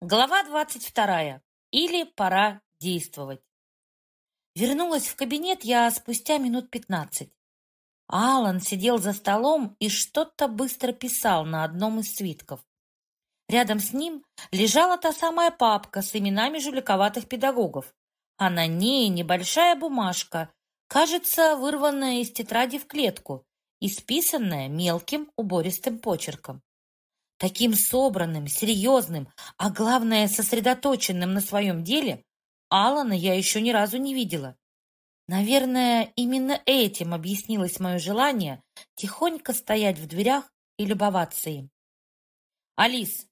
Глава двадцать вторая. Или пора действовать. Вернулась в кабинет я спустя минут пятнадцать. Алан сидел за столом и что-то быстро писал на одном из свитков. Рядом с ним лежала та самая папка с именами жуликоватых педагогов, а на ней небольшая бумажка, кажется, вырванная из тетради в клетку и списанная мелким убористым почерком. Таким собранным, серьезным, а главное, сосредоточенным на своем деле, Алана я еще ни разу не видела. Наверное, именно этим объяснилось мое желание тихонько стоять в дверях и любоваться им. «Алис,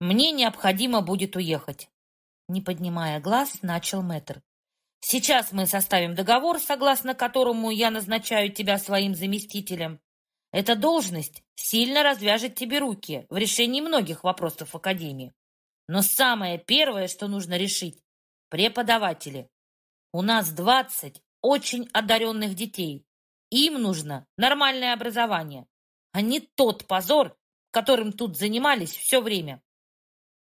мне необходимо будет уехать», не поднимая глаз, начал мэтр. «Сейчас мы составим договор, согласно которому я назначаю тебя своим заместителем. Эта должность сильно развяжет тебе руки в решении многих вопросов в Академии. Но самое первое, что нужно решить – преподаватели. У нас 20 очень одаренных детей. Им нужно нормальное образование, а не тот позор, которым тут занимались все время.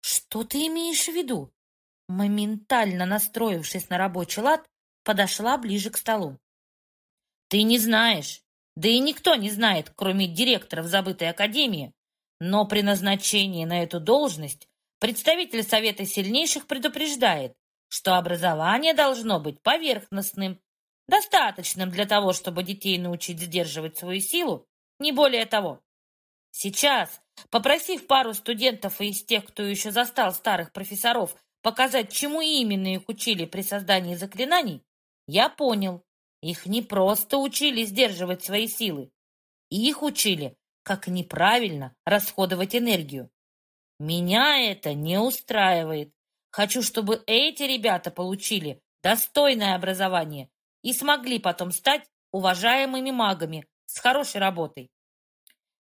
Что ты имеешь в виду? Моментально настроившись на рабочий лад, подошла ближе к столу. Ты не знаешь, да и никто не знает, кроме директоров забытой академии. Но при назначении на эту должность представитель Совета сильнейших предупреждает, что образование должно быть поверхностным, достаточным для того, чтобы детей научить сдерживать свою силу, не более того. Сейчас, попросив пару студентов из тех, кто еще застал старых профессоров, показать, чему именно их учили при создании заклинаний, я понял, их не просто учили сдерживать свои силы. Их учили, как неправильно расходовать энергию. Меня это не устраивает. Хочу, чтобы эти ребята получили достойное образование и смогли потом стать уважаемыми магами с хорошей работой.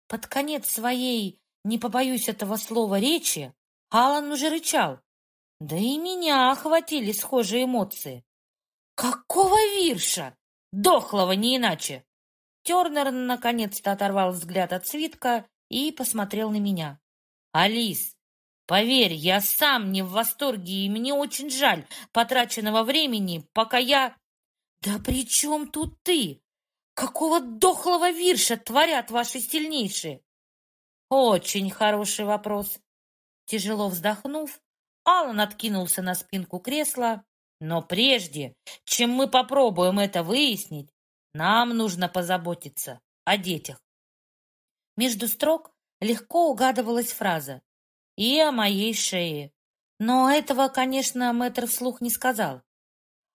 Под конец своей, не побоюсь этого слова, речи, Алан уже рычал. Да и меня охватили схожие эмоции. Какого вирша? Дохлого не иначе. Тернер наконец-то оторвал взгляд от свитка и посмотрел на меня. «Алис, поверь, я сам не в восторге, и мне очень жаль потраченного времени, пока я...» «Да при чем тут ты? Какого дохлого вирша творят ваши сильнейшие?» «Очень хороший вопрос». Тяжело вздохнув, Алан откинулся на спинку кресла но прежде, чем мы попробуем это выяснить, нам нужно позаботиться о детях. Между строк легко угадывалась фраза «и о моей шее». Но этого, конечно, мэтр вслух не сказал.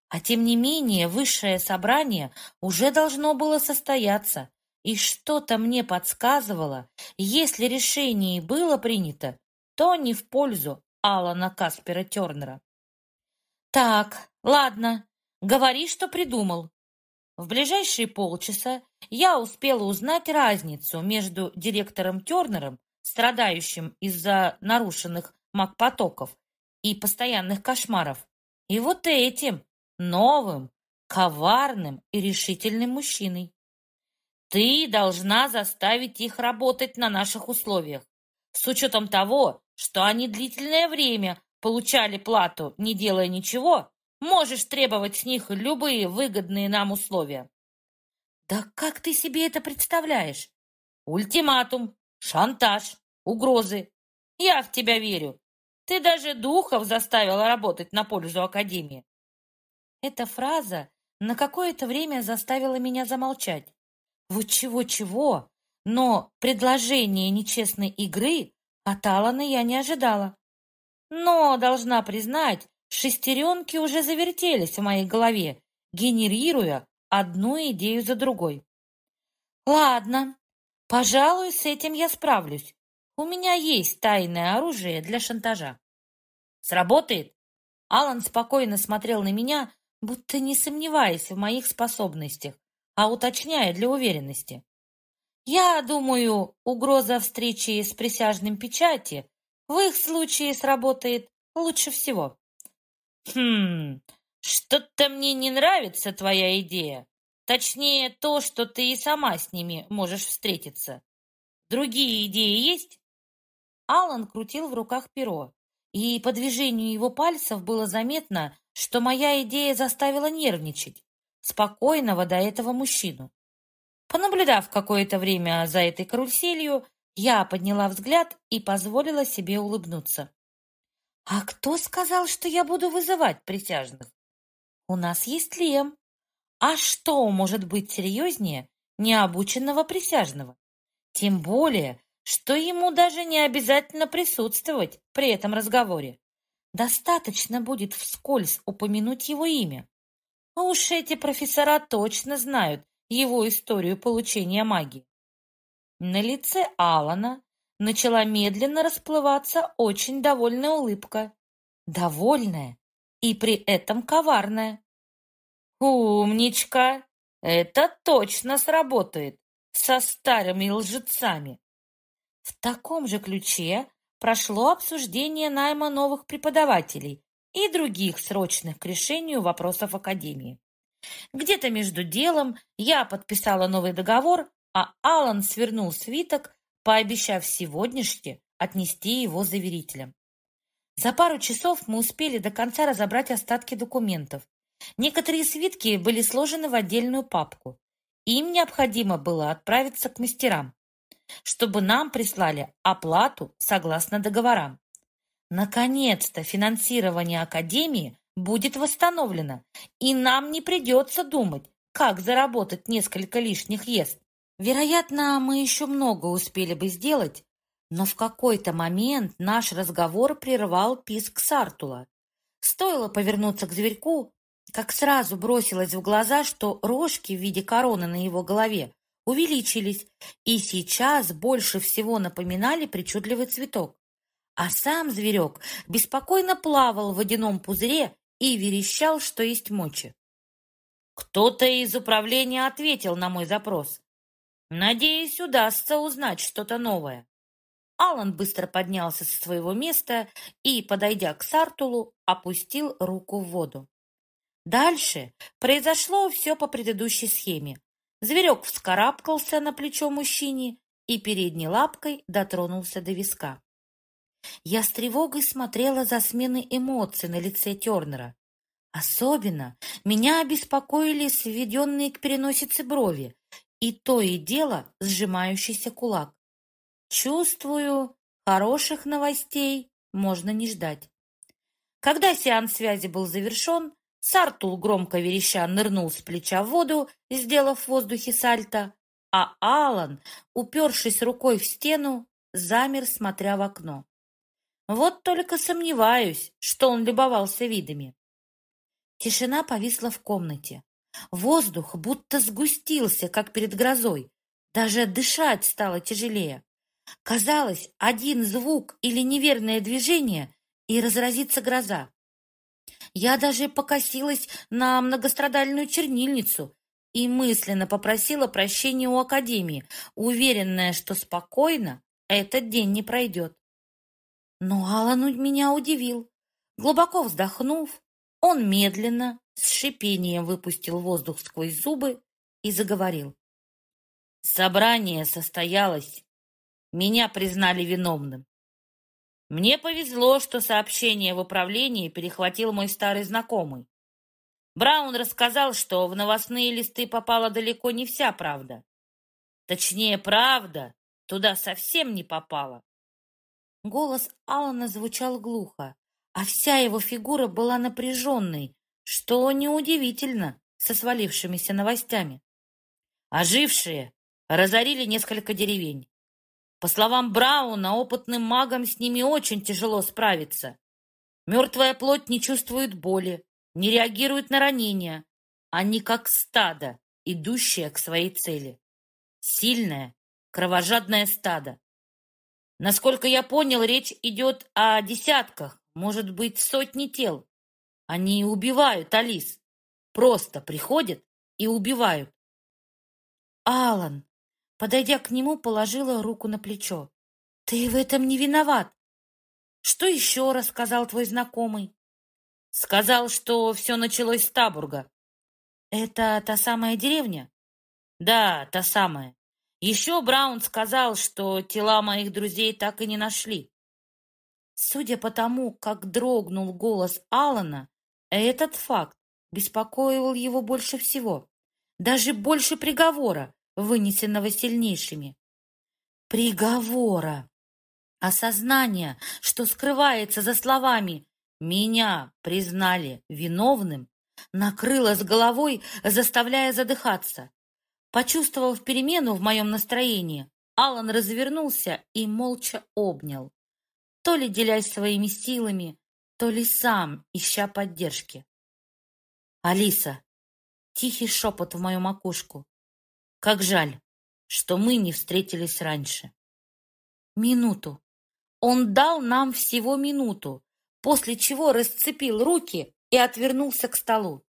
А тем не менее, высшее собрание уже должно было состояться, и что-то мне подсказывало, если решение было принято, то не в пользу Алана Каспера Тернера. «Так, ладно, говори, что придумал». В ближайшие полчаса я успела узнать разницу между директором Тернером, страдающим из-за нарушенных магпотоков и постоянных кошмаров, и вот этим, новым, коварным и решительным мужчиной. Ты должна заставить их работать на наших условиях, с учетом того, что они длительное время получали плату, не делая ничего, можешь требовать с них любые выгодные нам условия. Да как ты себе это представляешь? Ультиматум, шантаж, угрозы. Я в тебя верю. Ты даже духов заставила работать на пользу Академии. Эта фраза на какое-то время заставила меня замолчать. Вот чего-чего, но предложение нечестной игры от Алана я не ожидала. Но, должна признать, шестеренки уже завертелись в моей голове, генерируя одну идею за другой. Ладно, пожалуй, с этим я справлюсь. У меня есть тайное оружие для шантажа. Сработает? Алан спокойно смотрел на меня, будто не сомневаясь в моих способностях, а уточняя для уверенности. Я думаю, угроза встречи с присяжным печати в их случае сработает лучше всего. Хм, что-то мне не нравится твоя идея. Точнее, то, что ты и сама с ними можешь встретиться. Другие идеи есть? Алан крутил в руках перо, и по движению его пальцев было заметно, что моя идея заставила нервничать спокойного до этого мужчину. Понаблюдав какое-то время за этой каруселью, я подняла взгляд и позволила себе улыбнуться. «А кто сказал, что я буду вызывать присяжных? У нас есть Лем. А что может быть серьезнее необученного присяжного? Тем более, что ему даже не обязательно присутствовать при этом разговоре. Достаточно будет вскользь упомянуть его имя. А уж эти профессора точно знают его историю получения магии. На лице Алана начала медленно расплываться очень довольная улыбка. Довольная и при этом коварная. «Умничка! Это точно сработает со старыми лжецами!» В таком же ключе прошло обсуждение найма новых преподавателей и других срочных к решению вопросов Академии. Где-то между делом я подписала новый договор, а Алан свернул свиток, пообещав сегодняшне отнести его заверителям. За пару часов мы успели до конца разобрать остатки документов. Некоторые свитки были сложены в отдельную папку. Им необходимо было отправиться к мастерам, чтобы нам прислали оплату согласно договорам. Наконец-то финансирование Академии будет восстановлено, и нам не придется думать, как заработать несколько лишних ест. Вероятно, мы еще много успели бы сделать, но в какой-то момент наш разговор прервал писк Сартула. Стоило повернуться к зверьку, как сразу бросилось в глаза, что рожки в виде короны на его голове увеличились и сейчас больше всего напоминали причудливый цветок а сам зверек беспокойно плавал в водяном пузыре и верещал, что есть мочи. Кто-то из управления ответил на мой запрос. Надеюсь, удастся узнать что-то новое. Алан быстро поднялся со своего места и, подойдя к Сартулу, опустил руку в воду. Дальше произошло все по предыдущей схеме. Зверек вскарабкался на плечо мужчине и передней лапкой дотронулся до виска. Я с тревогой смотрела за сменой эмоций на лице Тернера. Особенно меня обеспокоили сведенные к переносице брови и то и дело сжимающийся кулак. Чувствую, хороших новостей можно не ждать. Когда сеанс связи был завершен, Сартул, громко вереща, нырнул с плеча в воду, сделав в воздухе сальто, а Алан, упершись рукой в стену, замер, смотря в окно. Вот только сомневаюсь, что он любовался видами. Тишина повисла в комнате. Воздух будто сгустился, как перед грозой. Даже дышать стало тяжелее. Казалось, один звук или неверное движение, и разразится гроза. Я даже покосилась на многострадальную чернильницу и мысленно попросила прощения у Академии, уверенная, что спокойно этот день не пройдет. Но Алан меня удивил. Глубоко вздохнув, он медленно, с шипением выпустил воздух сквозь зубы и заговорил. Собрание состоялось. Меня признали виновным. Мне повезло, что сообщение в управлении перехватил мой старый знакомый. Браун рассказал, что в новостные листы попала далеко не вся правда. Точнее, правда туда совсем не попала. Голос Алана звучал глухо, а вся его фигура была напряженной, что неудивительно со свалившимися новостями. Ожившие разорили несколько деревень. По словам Брауна, опытным магам с ними очень тяжело справиться. Мертвая плоть не чувствует боли, не реагирует на ранения. Они как стадо, идущее к своей цели. Сильное, кровожадное стадо. Насколько я понял, речь идет о десятках, может быть, сотни тел. Они убивают Алис. Просто приходят и убивают. Алан, подойдя к нему, положила руку на плечо. Ты в этом не виноват. Что еще рассказал твой знакомый? Сказал, что все началось с Табурга. Это та самая деревня? Да, та самая. Еще Браун сказал, что тела моих друзей так и не нашли. Судя по тому, как дрогнул голос Алана, этот факт беспокоил его больше всего, даже больше приговора, вынесенного сильнейшими. Приговора! Осознание, что скрывается за словами «меня признали виновным», накрыло с головой, заставляя задыхаться. Почувствовав перемену в моем настроении, Алан развернулся и молча обнял, то ли делясь своими силами, то ли сам, ища поддержки. «Алиса!» — тихий шепот в мою макушку. «Как жаль, что мы не встретились раньше». Минуту. Он дал нам всего минуту, после чего расцепил руки и отвернулся к столу.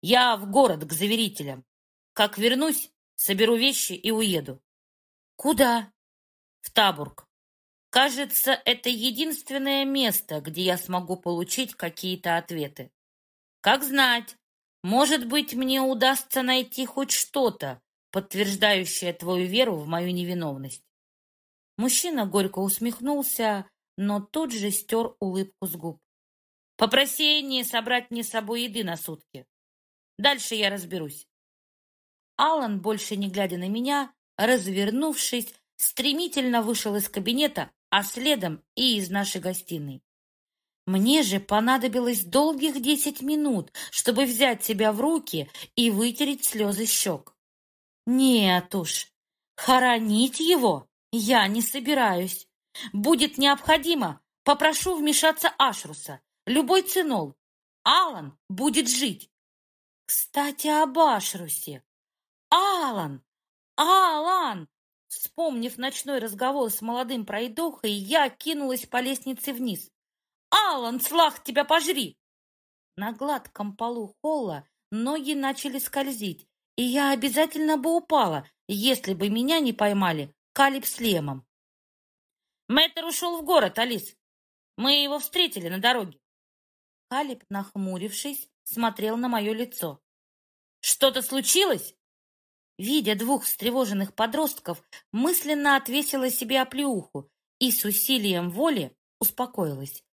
«Я в город к заверителям. Как вернусь, соберу вещи и уеду». «Куда?» «В Табург. Кажется, это единственное место, где я смогу получить какие-то ответы. Как знать, может быть, мне удастся найти хоть что-то, подтверждающее твою веру в мою невиновность. Мужчина горько усмехнулся, но тут же стер улыбку с губ. Попроси не собрать мне с собой еды на сутки. Дальше я разберусь. Алан, больше не глядя на меня, развернувшись, стремительно вышел из кабинета, а следом и из нашей гостиной. Мне же понадобилось долгих десять минут, чтобы взять себя в руки и вытереть слезы щек. Нет уж, хоронить его я не собираюсь. Будет необходимо, попрошу вмешаться Ашруса, любой ценой. Алан будет жить. Кстати, об Ашрусе. Алан! Алан! Вспомнив ночной разговор с молодым пройдохой, я кинулась по лестнице вниз. «Алан, слах тебя пожри!» На гладком полу холла ноги начали скользить, и я обязательно бы упала, если бы меня не поймали Калиб с Лемом. Мэтр ушел в город, Алис. Мы его встретили на дороге. Калиб, нахмурившись, смотрел на мое лицо. «Что-то случилось?» Видя двух встревоженных подростков, мысленно отвесила себе оплеуху и с усилием воли успокоилась.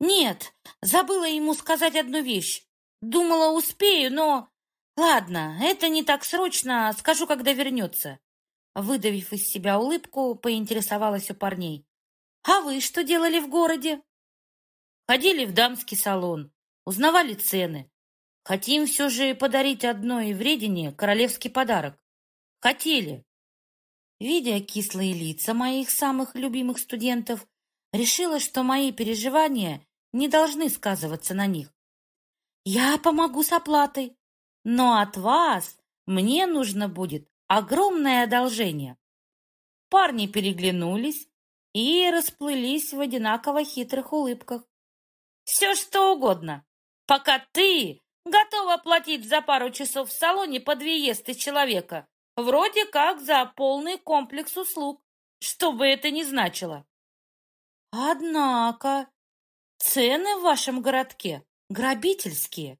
Нет, забыла ему сказать одну вещь. Думала, успею, но... Ладно, это не так срочно, скажу, когда вернется. Выдавив из себя улыбку, поинтересовалась у парней. А вы что делали в городе? Ходили в дамский салон, узнавали цены. Хотим все же подарить одной вредине королевский подарок. Хотели. Видя кислые лица моих самых любимых студентов, решила, что мои переживания не должны сказываться на них. Я помогу с оплатой, но от вас мне нужно будет огромное одолжение. Парни переглянулись и расплылись в одинаково хитрых улыбках. Все что угодно, пока ты готова платить за пару часов в салоне под въезд из человека, вроде как за полный комплекс услуг, что бы это ни значило. Однако цены в вашем городке грабительские.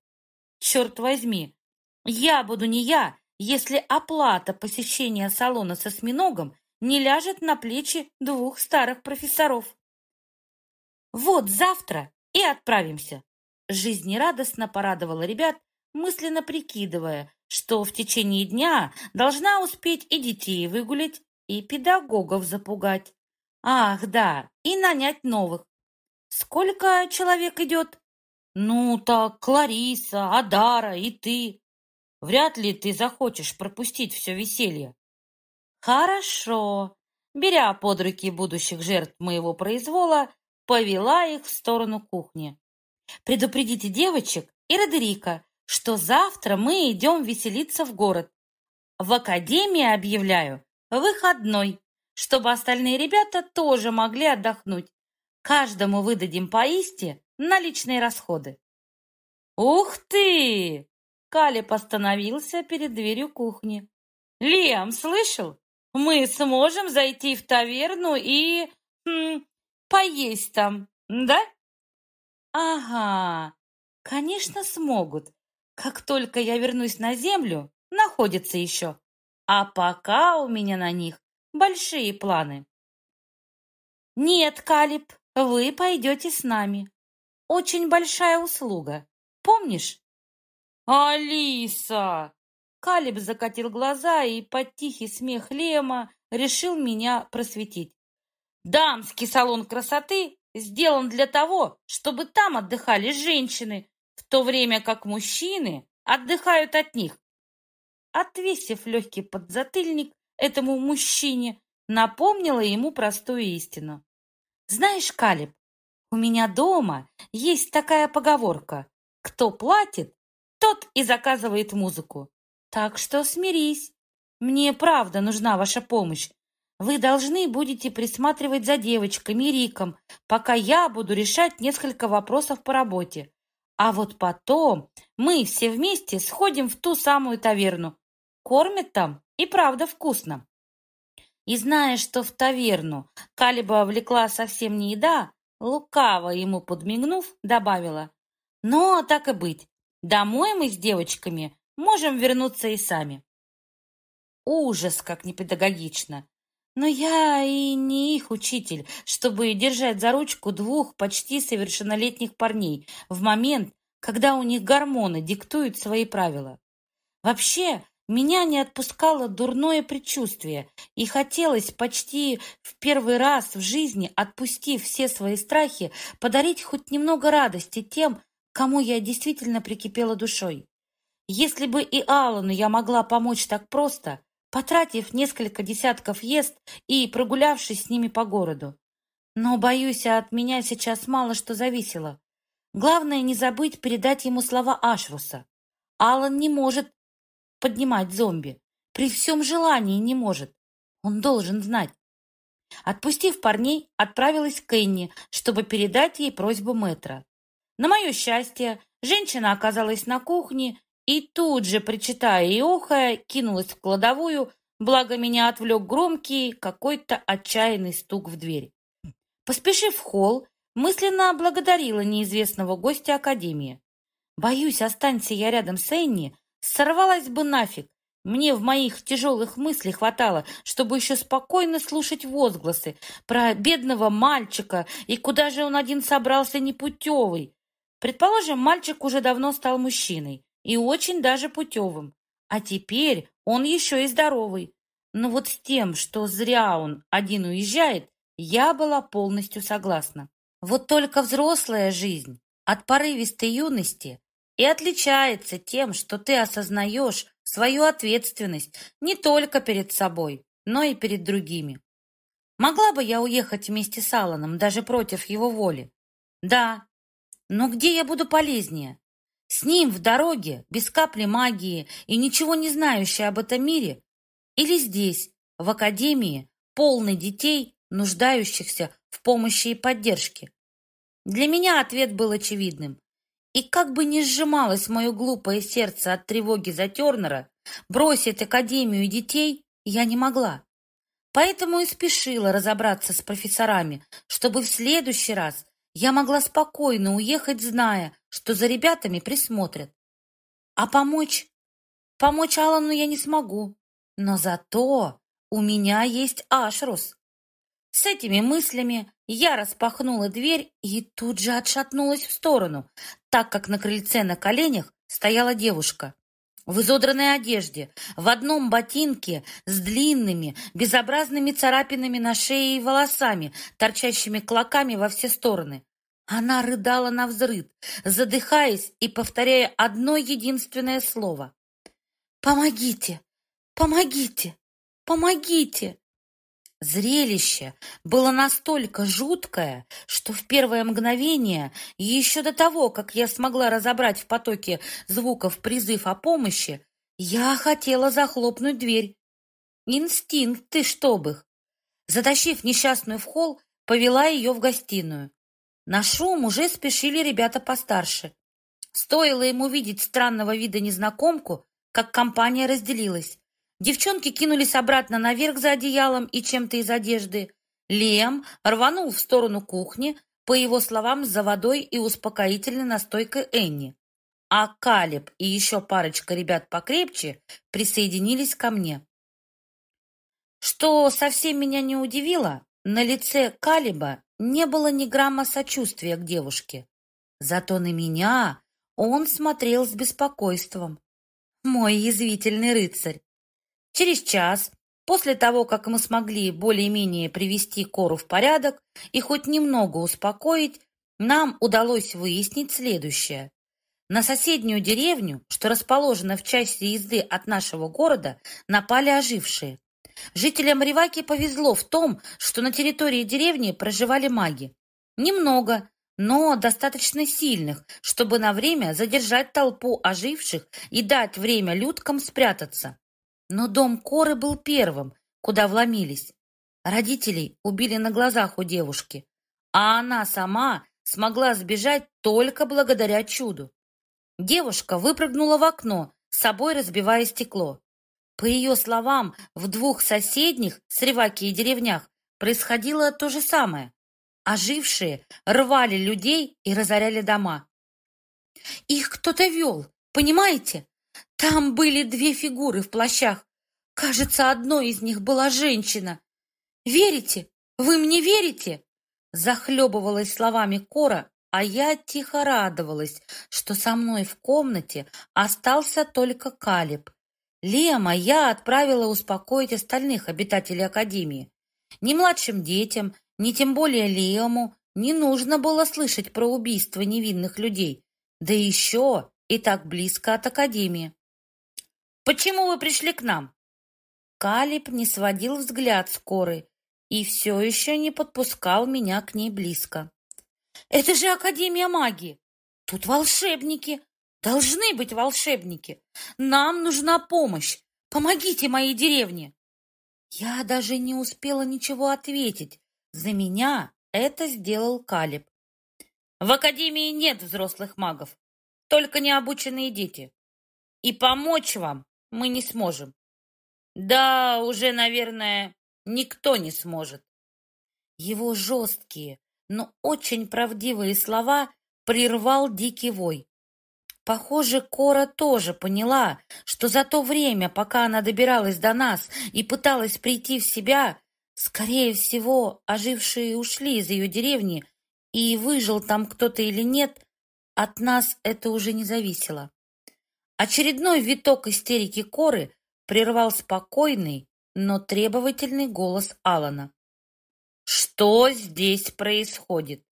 Черт возьми, я буду не я, если оплата посещения салона со осьминогом не ляжет на плечи двух старых профессоров. Вот завтра и отправимся. Жизнерадостно порадовала ребят, мысленно прикидывая, что в течение дня должна успеть и детей выгулять, и педагогов запугать. Ах, да, и нанять новых. Сколько человек идет? Ну так, Клариса, Адара и ты. Вряд ли ты захочешь пропустить все веселье. Хорошо. Беря под руки будущих жертв моего произвола, повела их в сторону кухни. Предупредите девочек и Родерика, что завтра мы идем веселиться в город. В академии объявляю выходной чтобы остальные ребята тоже могли отдохнуть. Каждому выдадим по исти на личные расходы. «Ух ты!» Калеб остановился перед дверью кухни. «Лиам, слышал? Мы сможем зайти в таверну и... М, поесть там, да?» «Ага, конечно, смогут. Как только я вернусь на землю, находится еще. А пока у меня на них большие планы. Нет, Калиб, вы пойдете с нами. Очень большая услуга. Помнишь? Алиса! Калиб закатил глаза и под тихий смех Лема решил меня просветить. Дамский салон красоты сделан для того, чтобы там отдыхали женщины, в то время как мужчины отдыхают от них. Отвесив легкий подзатыльник этому мужчине, напомнила ему простую истину. «Знаешь, Калиб, у меня дома есть такая поговорка. Кто платит, тот и заказывает музыку. Так что смирись. Мне правда нужна ваша помощь. Вы должны будете присматривать за девочками и Риком, пока я буду решать несколько вопросов по работе. А вот потом мы все вместе сходим в ту самую таверну. Кормят там и правда вкусно. И зная, что в таверну Калиба влекла совсем не еда, лукаво ему подмигнув, добавила. Но так и быть, домой мы с девочками можем вернуться и сами. Ужас, как непедагогично. Но я и не их учитель, чтобы держать за ручку двух почти совершеннолетних парней в момент, когда у них гормоны диктуют свои правила. Вообще, меня не отпускало дурное предчувствие, и хотелось почти в первый раз в жизни, отпустив все свои страхи, подарить хоть немного радости тем, кому я действительно прикипела душой. Если бы и Аллану я могла помочь так просто, потратив несколько десятков ест и прогулявшись с ними по городу. Но, боюсь, от меня сейчас мало что зависело. Главное не забыть передать ему слова Ашруса. Алан не может поднимать зомби. При всем желании не может. Он должен знать. Отпустив парней, отправилась к Энни, чтобы передать ей просьбу мэтра. На мое счастье, женщина оказалась на кухне и тут же, причитая и охая, кинулась в кладовую, благо меня отвлек громкий какой-то отчаянный стук в дверь. Поспешив в холл, мысленно благодарила неизвестного гостя Академии. Боюсь, останься я рядом с Энни, сорвалась бы нафиг. Мне в моих тяжелых мыслях хватало, чтобы еще спокойно слушать возгласы про бедного мальчика и куда же он один собрался непутевый. Предположим, мальчик уже давно стал мужчиной и очень даже путевым. А теперь он еще и здоровый. Но вот с тем, что зря он один уезжает, я была полностью согласна. Вот только взрослая жизнь от порывистой юности и отличается тем, что ты осознаешь свою ответственность не только перед собой, но и перед другими. Могла бы я уехать вместе с Алланом, даже против его воли? Да. Но где я буду полезнее? С ним в дороге, без капли магии и ничего не знающей об этом мире? Или здесь, в академии, полной детей, нуждающихся в помощи и поддержке? Для меня ответ был очевидным. И как бы ни сжималось мое глупое сердце от тревоги за Тернера, бросить академию детей я не могла. Поэтому и спешила разобраться с профессорами, чтобы в следующий раз я могла спокойно уехать, зная, что за ребятами присмотрят. А помочь? Помочь Аллану я не смогу. Но зато у меня есть Ашрус. С этими мыслями я распахнула дверь и тут же отшатнулась в сторону, так как на крыльце на коленях стояла девушка. В изодранной одежде, в одном ботинке с длинными, безобразными царапинами на шее и волосами, торчащими клоками во все стороны. Она рыдала на взрыв, задыхаясь и повторяя одно единственное слово. «Помогите! Помогите! Помогите!» Зрелище было настолько жуткое, что в первое мгновение, еще до того, как я смогла разобрать в потоке звуков призыв о помощи, я хотела захлопнуть дверь. Инстинкты, чтоб их! Затащив несчастную в холл, повела ее в гостиную. На шум уже спешили ребята постарше. Стоило ему видеть странного вида незнакомку, как компания разделилась. Девчонки кинулись обратно наверх за одеялом и чем-то из одежды. Лем рванул в сторону кухни, по его словам, за водой и успокоительной настойкой Энни. А Калеб и еще парочка ребят покрепче присоединились ко мне. Что совсем меня не удивило, На лице Калиба не было ни грамма сочувствия к девушке. Зато на меня он смотрел с беспокойством. Мой язвительный рыцарь. Через час, после того, как мы смогли более-менее привести Кору в порядок и хоть немного успокоить, нам удалось выяснить следующее. На соседнюю деревню, что расположена в части езды от нашего города, напали ожившие. Жителям Риваки повезло в том, что на территории деревни проживали маги. Немного, но достаточно сильных, чтобы на время задержать толпу оживших и дать время людкам спрятаться. Но дом Коры был первым, куда вломились. Родителей убили на глазах у девушки, а она сама смогла сбежать только благодаря чуду. Девушка выпрыгнула в окно, с собой разбивая стекло. По ее словам, в двух соседних с Реваки деревнях происходило то же самое. Ожившие рвали людей и разоряли дома. Их кто-то вел, понимаете? Там были две фигуры в плащах. Кажется, одной из них была женщина. Верите? Вы мне верите? Захлебывалась словами Кора, а я тихо радовалась, что со мной в комнате остался только Калиб. Лема я отправила успокоить остальных обитателей Академии. Ни младшим детям, ни тем более Лему не нужно было слышать про убийство невинных людей, да еще и так близко от Академии. «Почему вы пришли к нам?» Калиб не сводил взгляд с Коры и все еще не подпускал меня к ней близко. «Это же Академия магии! Тут волшебники, Должны быть волшебники. Нам нужна помощь. Помогите моей деревне. Я даже не успела ничего ответить. За меня это сделал Калиб. В Академии нет взрослых магов, только необученные дети. И помочь вам мы не сможем. Да, уже, наверное, никто не сможет. Его жесткие, но очень правдивые слова прервал дикий вой. Похоже, Кора тоже поняла, что за то время, пока она добиралась до нас и пыталась прийти в себя, скорее всего, ожившие ушли из ее деревни, и выжил там кто-то или нет, от нас это уже не зависело. Очередной виток истерики Коры прервал спокойный, но требовательный голос Алана. «Что здесь происходит?»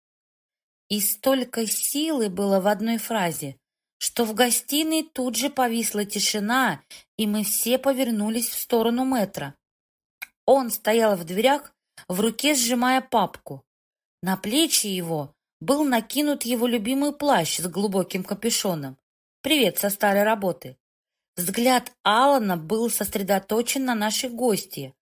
И столько силы было в одной фразе, что в гостиной тут же повисла тишина, и мы все повернулись в сторону метра. Он стоял в дверях, в руке сжимая папку. На плечи его был накинут его любимый плащ с глубоким капюшоном. Привет со старой работы. Взгляд Алана был сосредоточен на нашей гости,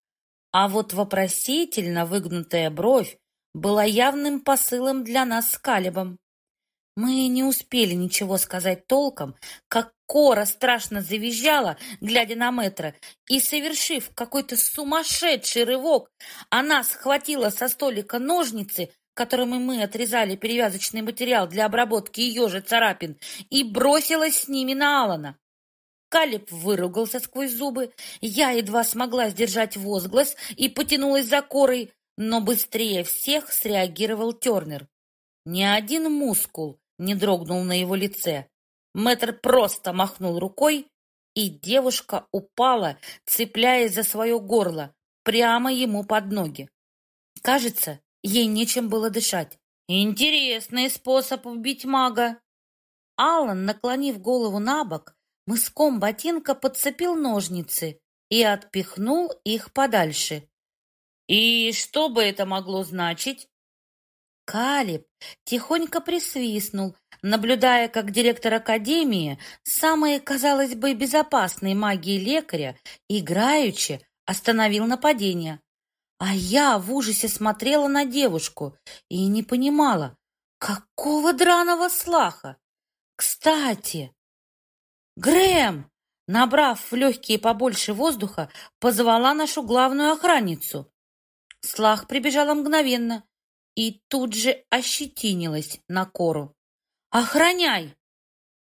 а вот вопросительно выгнутая бровь была явным посылом для нас с Калибом. Мы не успели ничего сказать толком, как Кора страшно завизжала, глядя на метра, и, совершив какой-то сумасшедший рывок, она схватила со столика ножницы, которыми мы отрезали перевязочный материал для обработки ее же царапин, и бросилась с ними на Алана. Калиб выругался сквозь зубы, я едва смогла сдержать возглас и потянулась за Корой, но быстрее всех среагировал Тернер. Ни один мускул не дрогнул на его лице. Мэтр просто махнул рукой, и девушка упала, цепляясь за свое горло, прямо ему под ноги. Кажется, ей нечем было дышать. Интересный способ убить мага. Алан, наклонив голову на бок, мыском ботинка подцепил ножницы и отпихнул их подальше. «И что бы это могло значить?» Калиб тихонько присвистнул, наблюдая, как директор академии, самой, казалось бы, безопасной магии лекаря, играючи, остановил нападение. А я в ужасе смотрела на девушку и не понимала, какого драного слаха. Кстати, Грэм, набрав в легкие побольше воздуха, позвала нашу главную охранницу. Слах прибежала мгновенно и тут же ощетинилась на кору. «Охраняй!»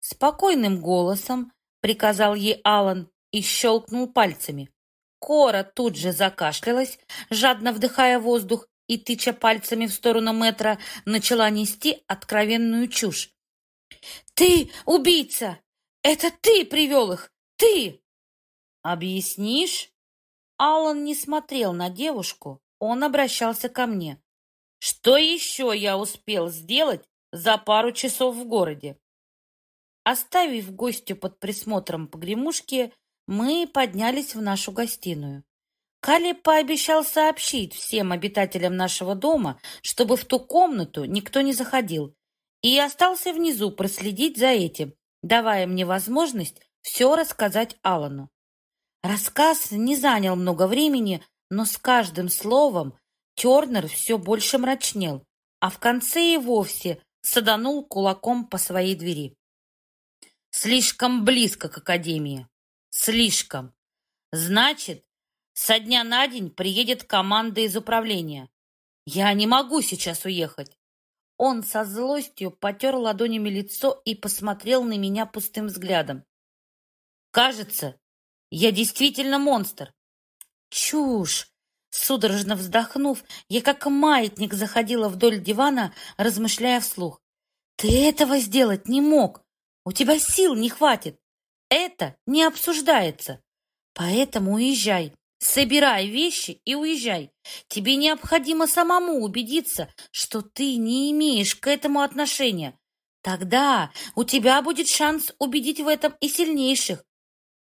Спокойным голосом приказал ей Алан и щелкнул пальцами. Кора тут же закашлялась, жадно вдыхая воздух, и, тыча пальцами в сторону метра, начала нести откровенную чушь. «Ты убийца! Это ты привел их! Ты!» «Объяснишь?» Алан не смотрел на девушку, он обращался ко мне. «Что еще я успел сделать за пару часов в городе?» Оставив гостю под присмотром погремушки, мы поднялись в нашу гостиную. Кали пообещал сообщить всем обитателям нашего дома, чтобы в ту комнату никто не заходил, и остался внизу проследить за этим, давая мне возможность все рассказать Алану. Рассказ не занял много времени, но с каждым словом Тернер все больше мрачнел, а в конце и вовсе саданул кулаком по своей двери. Слишком близко к академии. Слишком. Значит, со дня на день приедет команда из управления. Я не могу сейчас уехать. Он со злостью потер ладонями лицо и посмотрел на меня пустым взглядом. Кажется, я действительно монстр. Чушь! Судорожно вздохнув, я как маятник заходила вдоль дивана, размышляя вслух. Ты этого сделать не мог. У тебя сил не хватит. Это не обсуждается. Поэтому уезжай. Собирай вещи и уезжай. Тебе необходимо самому убедиться, что ты не имеешь к этому отношения. Тогда у тебя будет шанс убедить в этом и сильнейших.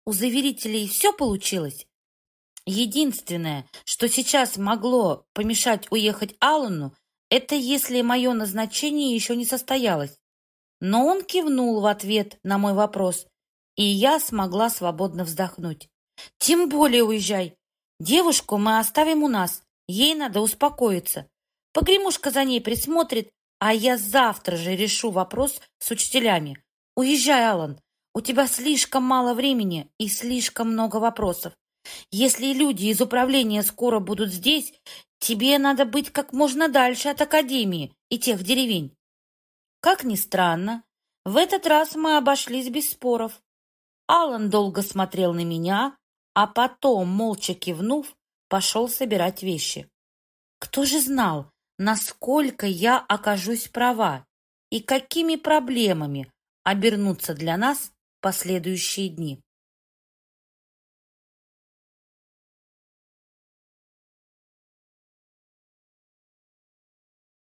У заверителей все получилось. Единственное, что сейчас могло помешать уехать Аллану, это если мое назначение еще не состоялось. Но он кивнул в ответ на мой вопрос, и я смогла свободно вздохнуть. «Тем более уезжай. Девушку мы оставим у нас, ей надо успокоиться. Погремушка за ней присмотрит, а я завтра же решу вопрос с учителями. Уезжай, Алан, у тебя слишком мало времени и слишком много вопросов. Если люди из управления скоро будут здесь, тебе надо быть как можно дальше от академии и тех деревень. Как ни странно, в этот раз мы обошлись без споров. Алан долго смотрел на меня, а потом, молча кивнув, пошел собирать вещи. Кто же знал, насколько я окажусь права и какими проблемами обернутся для нас последующие дни?